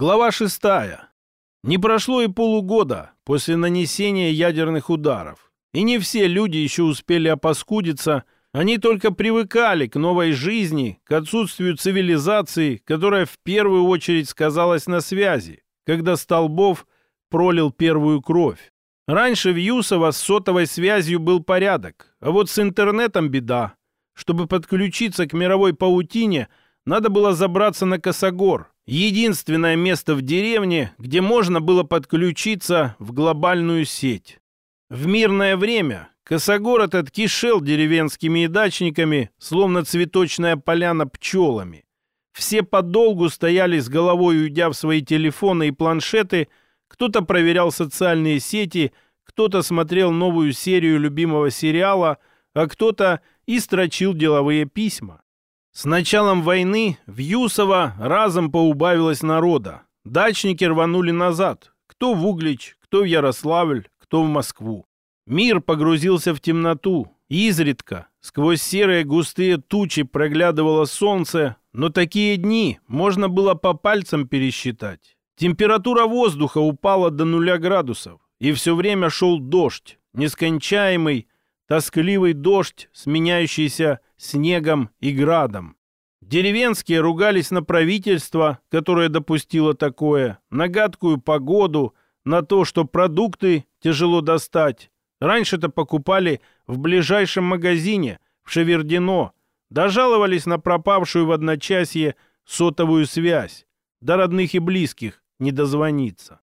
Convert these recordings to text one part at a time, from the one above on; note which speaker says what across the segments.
Speaker 1: Глава шестая. Не прошло и полугода после нанесения ядерных ударов. И не все люди еще успели опаскудиться, они только привыкали к новой жизни, к отсутствию цивилизации, которая в первую очередь сказалась на связи, когда Столбов пролил первую кровь. Раньше в Юсово с сотовой связью был порядок, а вот с интернетом беда. Чтобы подключиться к мировой паутине, надо было забраться на Косогор, единственное место в деревне, где можно было подключиться в глобальную сеть. В мирное время Косогор этот кишел деревенскими и дачниками, словно цветочная поляна пчелами. Все подолгу стояли с головой уйдя в свои телефоны и планшеты – кто-то проверял социальные сети, кто-то смотрел новую серию любимого сериала, а кто-то и строчил деловые письма. С началом войны в Юсово разом поубавилось народа. Дачники рванули назад. Кто в Углич, кто в Ярославль, кто в Москву. Мир погрузился в темноту. Изредка сквозь серые густые тучи проглядывало солнце, но такие дни можно было по пальцам пересчитать. Температура воздуха упала до нуля градусов, и все время шел дождь, нескончаемый, тоскливый дождь, сменяющийся снегом и градом. Деревенские ругались на правительство, которое допустило такое, на гадкую погоду, на то, что продукты тяжело достать. Раньше-то покупали в ближайшем магазине, в Шевердино, дожаловались на пропавшую в одночасье сотовую связь, до родных и близких не дозвониться.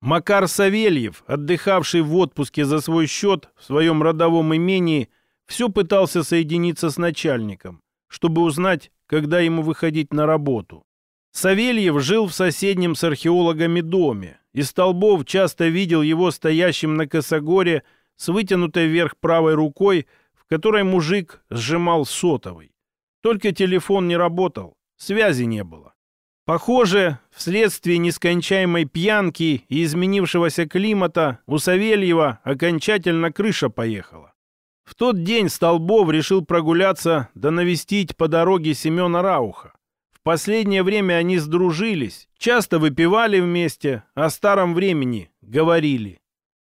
Speaker 1: Макар Савельев, отдыхавший в отпуске за свой счет в своем родовом имении, все пытался соединиться с начальником, чтобы узнать, когда ему выходить на работу. Савельев жил в соседнем с археологами доме, и Столбов часто видел его стоящим на косогоре с вытянутой вверх правой рукой, в которой мужик сжимал сотовый. Только телефон не работал, связи не было. Похоже, вследствие нескончаемой пьянки и изменившегося климата у Савельева окончательно крыша поехала. В тот день Столбов решил прогуляться да навестить по дороге Семена Рауха. В последнее время они сдружились, часто выпивали вместе, о старом времени говорили.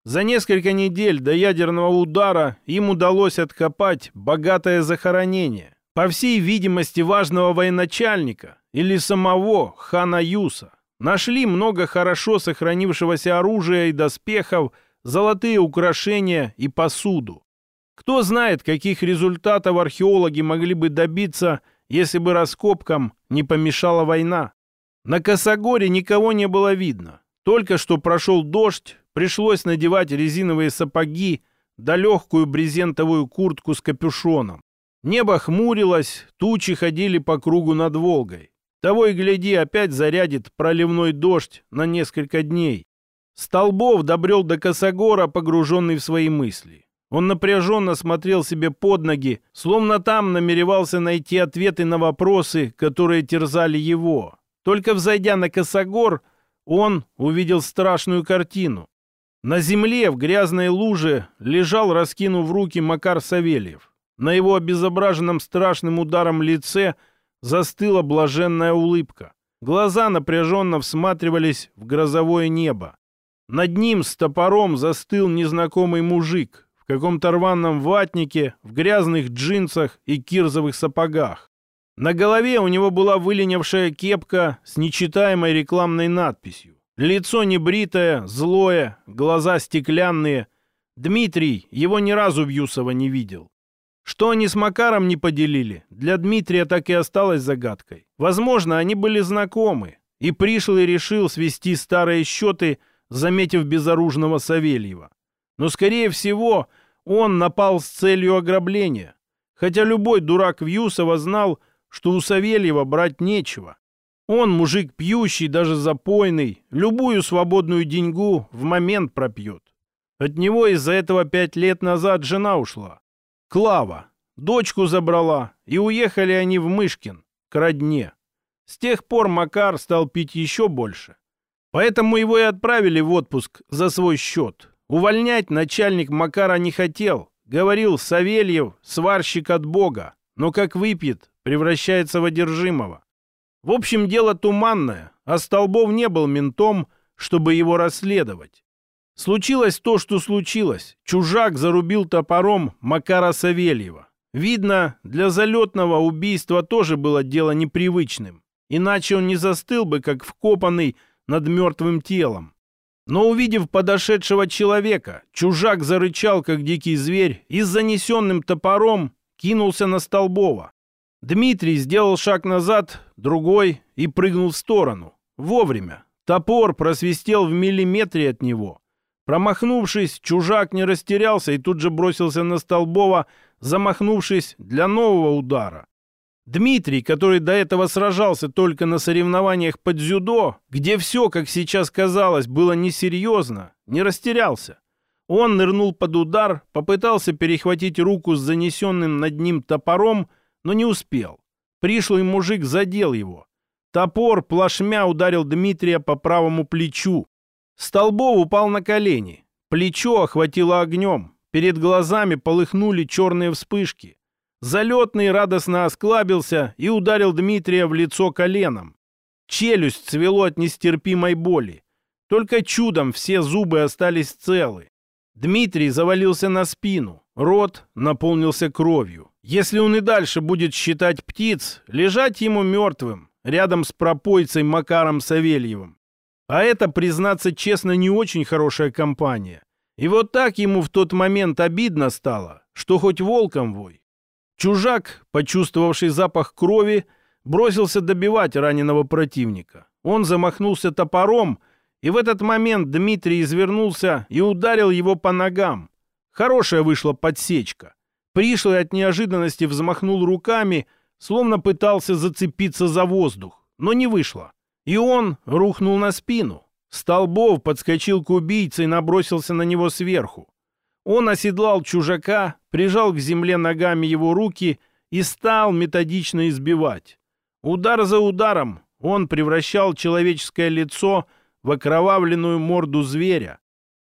Speaker 1: За несколько недель до ядерного удара им удалось откопать богатое захоронение. По всей видимости, важного военачальника, или самого хана Юса. Нашли много хорошо сохранившегося оружия и доспехов, золотые украшения и посуду. Кто знает, каких результатов археологи могли бы добиться, если бы раскопкам не помешала война. На Косогоре никого не было видно. Только что прошел дождь, пришлось надевать резиновые сапоги да легкую брезентовую куртку с капюшоном. Небо хмурилось, тучи ходили по кругу над Волгой. Того и гляди, опять зарядит проливной дождь на несколько дней. Столбов добрел до Косогора, погруженный в свои мысли. Он напряженно смотрел себе под ноги, словно там намеревался найти ответы на вопросы, которые терзали его. Только взойдя на Косогор, он увидел страшную картину. На земле в грязной луже лежал, раскинув руки, Макар Савельев. На его обезображенном страшным ударом лице – застыла блаженная улыбка. Глаза напряженно всматривались в грозовое небо. Над ним с топором застыл незнакомый мужик в каком-то рваном ватнике, в грязных джинсах и кирзовых сапогах. На голове у него была выленившая кепка с нечитаемой рекламной надписью. Лицо небритое, злое, глаза стеклянные. Дмитрий его ни разу в Юсово не видел. Что они с Макаром не поделили, для Дмитрия так и осталось загадкой. Возможно, они были знакомы, и пришлый решил свести старые счеты, заметив безоружного Савельева. Но, скорее всего, он напал с целью ограбления, хотя любой дурак Вьюсова знал, что у Савельева брать нечего. Он мужик пьющий, даже запойный, любую свободную деньгу в момент пропьет. От него из-за этого пять лет назад жена ушла. Клава. Дочку забрала, и уехали они в Мышкин, к родне. С тех пор Макар стал пить еще больше. Поэтому его и отправили в отпуск за свой счет. Увольнять начальник Макара не хотел. Говорил Савельев, сварщик от Бога. Но как выпьет, превращается в одержимого. В общем, дело туманное. а Столбов не был ментом, чтобы его расследовать. Случилось то, что случилось. Чужак зарубил топором Макара Савельева. Видно, для залетного убийства тоже было дело непривычным. Иначе он не застыл бы, как вкопанный над мертвым телом. Но увидев подошедшего человека, чужак зарычал, как дикий зверь, и с занесенным топором кинулся на Столбова. Дмитрий сделал шаг назад, другой, и прыгнул в сторону. Вовремя. Топор просвистел в миллиметре от него. Промахнувшись, чужак не растерялся и тут же бросился на Столбова, замахнувшись для нового удара. Дмитрий, который до этого сражался только на соревнованиях под дзюдо, где все, как сейчас казалось, было несерьезно, не растерялся. Он нырнул под удар, попытался перехватить руку с занесенным над ним топором, но не успел. Пришлый мужик задел его. Топор плашмя ударил Дмитрия по правому плечу. Столбов упал на колени. Плечо охватило огнем. Перед глазами полыхнули черные вспышки. Залетный радостно осклабился и ударил Дмитрия в лицо коленом. Челюсть цвело от нестерпимой боли. Только чудом все зубы остались целы. Дмитрий завалился на спину. Рот наполнился кровью. Если он и дальше будет считать птиц, лежать ему мертвым, рядом с пропойцей Макаром Савельевым. А это, признаться честно, не очень хорошая компания. И вот так ему в тот момент обидно стало, что хоть волком вой. Чужак, почувствовавший запах крови, бросился добивать раненого противника. Он замахнулся топором, и в этот момент Дмитрий извернулся и ударил его по ногам. Хорошая вышла подсечка. Пришлый от неожиданности взмахнул руками, словно пытался зацепиться за воздух, но не вышло. И он рухнул на спину. Столбов подскочил к убийце и набросился на него сверху. Он оседлал чужака, прижал к земле ногами его руки и стал методично избивать. Удар за ударом он превращал человеческое лицо в окровавленную морду зверя.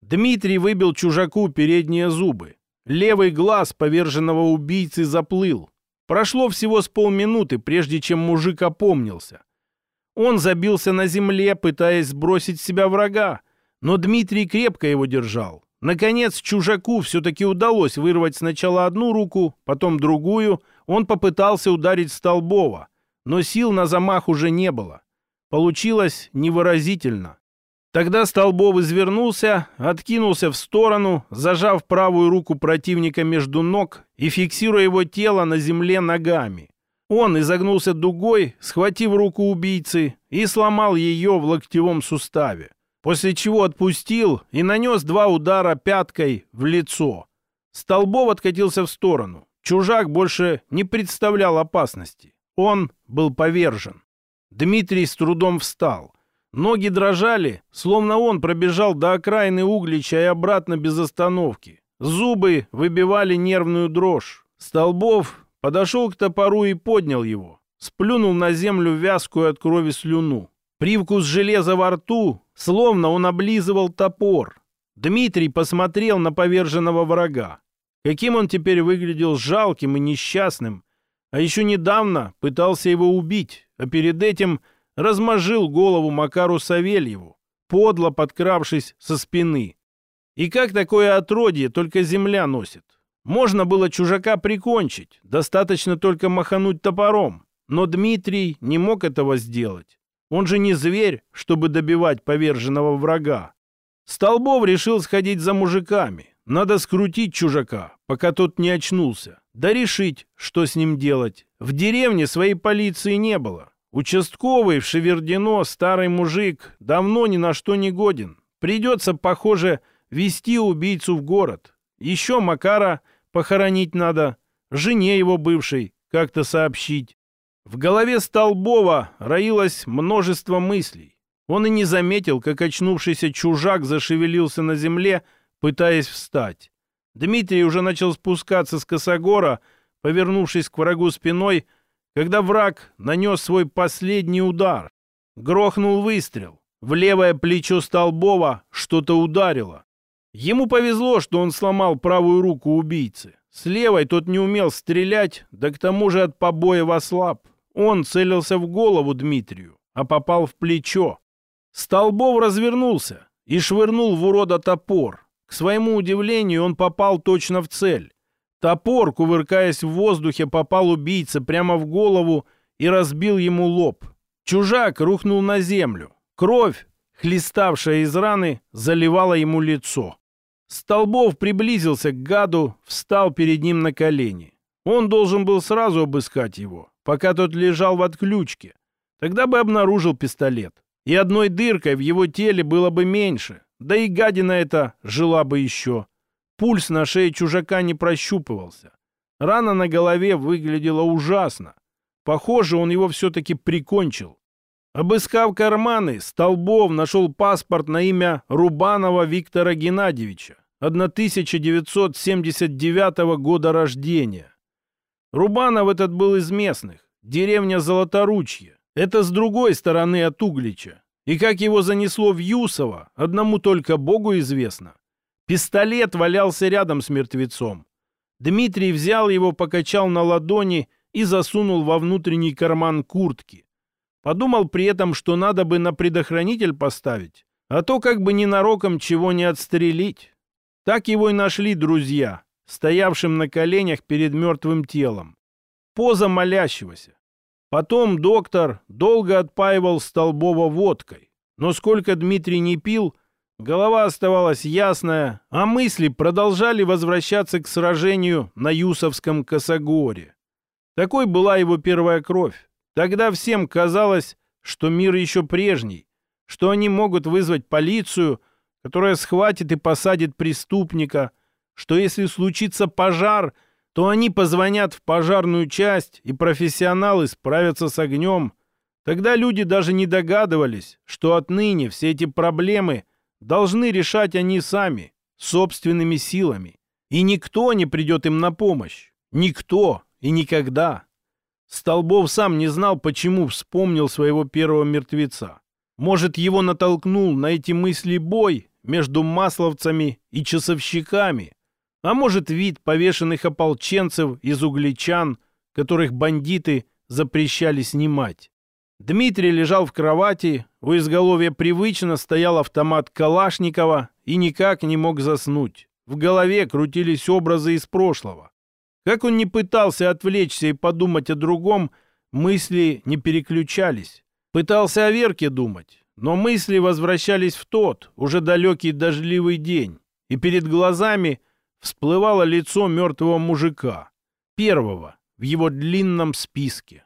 Speaker 1: Дмитрий выбил чужаку передние зубы. Левый глаз поверженного убийцы заплыл. Прошло всего с полминуты, прежде чем мужик опомнился. Он забился на земле, пытаясь сбросить с себя врага, но Дмитрий крепко его держал. Наконец, чужаку все-таки удалось вырвать сначала одну руку, потом другую. Он попытался ударить Столбова, но сил на замах уже не было. Получилось невыразительно. Тогда Столбов извернулся, откинулся в сторону, зажав правую руку противника между ног и фиксируя его тело на земле ногами. Он изогнулся дугой, схватив руку убийцы и сломал ее в локтевом суставе после чего отпустил и нанес два удара пяткой в лицо. Столбов откатился в сторону. Чужак больше не представлял опасности. Он был повержен. Дмитрий с трудом встал. Ноги дрожали, словно он пробежал до окраины Углича и обратно без остановки. Зубы выбивали нервную дрожь. Столбов подошел к топору и поднял его. Сплюнул на землю вязкую от крови слюну. Привкус железа во рту, словно он облизывал топор. Дмитрий посмотрел на поверженного врага. Каким он теперь выглядел жалким и несчастным. А еще недавно пытался его убить, а перед этим размажил голову Макару Савельеву, подло подкравшись со спины. И как такое отродье только земля носит? Можно было чужака прикончить, достаточно только махануть топором. Но Дмитрий не мог этого сделать. Он же не зверь, чтобы добивать поверженного врага. Столбов решил сходить за мужиками. Надо скрутить чужака, пока тот не очнулся. Да решить, что с ним делать. В деревне своей полиции не было. Участковый в Шевердино, старый мужик, давно ни на что не годен. Придется, похоже, вести убийцу в город. Еще Макара похоронить надо, жене его бывшей как-то сообщить. В голове Столбова роилось множество мыслей. Он и не заметил, как очнувшийся чужак зашевелился на земле, пытаясь встать. Дмитрий уже начал спускаться с косогора, повернувшись к врагу спиной, когда враг нанес свой последний удар. Грохнул выстрел. В левое плечо Столбова что-то ударило. Ему повезло, что он сломал правую руку убийцы. С левой тот не умел стрелять, да к тому же от побоев ослаб. Он целился в голову Дмитрию, а попал в плечо. Столбов развернулся и швырнул в урода топор. К своему удивлению, он попал точно в цель. Топор, кувыркаясь в воздухе, попал убийце прямо в голову и разбил ему лоб. Чужак рухнул на землю. Кровь, хлеставшая из раны, заливала ему лицо. Столбов приблизился к гаду, встал перед ним на колени. Он должен был сразу обыскать его, пока тот лежал в отключке. Тогда бы обнаружил пистолет. И одной дыркой в его теле было бы меньше. Да и гадина эта жила бы еще. Пульс на шее чужака не прощупывался. Рана на голове выглядела ужасно. Похоже, он его все-таки прикончил. Обыскав карманы, Столбов нашел паспорт на имя Рубанова Виктора Геннадьевича, 1979 года рождения. Рубанов этот был из местных, деревня Золоторучье. Это с другой стороны от Углича. И как его занесло в Юсово, одному только Богу известно. Пистолет валялся рядом с мертвецом. Дмитрий взял его, покачал на ладони и засунул во внутренний карман куртки. Подумал при этом, что надо бы на предохранитель поставить, а то как бы ненароком чего не отстрелить. Так его и нашли друзья, стоявшим на коленях перед мертвым телом. Поза молящегося. Потом доктор долго отпаивал Столбова водкой. Но сколько Дмитрий не пил, голова оставалась ясная, а мысли продолжали возвращаться к сражению на Юсовском Косогоре. Такой была его первая кровь. Тогда всем казалось, что мир еще прежний, что они могут вызвать полицию, которая схватит и посадит преступника, что если случится пожар, то они позвонят в пожарную часть, и профессионалы справятся с огнем. Тогда люди даже не догадывались, что отныне все эти проблемы должны решать они сами, собственными силами. И никто не придет им на помощь. Никто и никогда. Столбов сам не знал, почему вспомнил своего первого мертвеца. Может, его натолкнул на эти мысли бой между масловцами и часовщиками, а может, вид повешенных ополченцев из угличан, которых бандиты запрещали снимать. Дмитрий лежал в кровати, у изголовья привычно стоял автомат Калашникова и никак не мог заснуть. В голове крутились образы из прошлого. Как он не пытался отвлечься и подумать о другом, мысли не переключались. Пытался о Верке думать, но мысли возвращались в тот, уже далекий дождливый день, и перед глазами всплывало лицо мертвого мужика, первого в его длинном списке.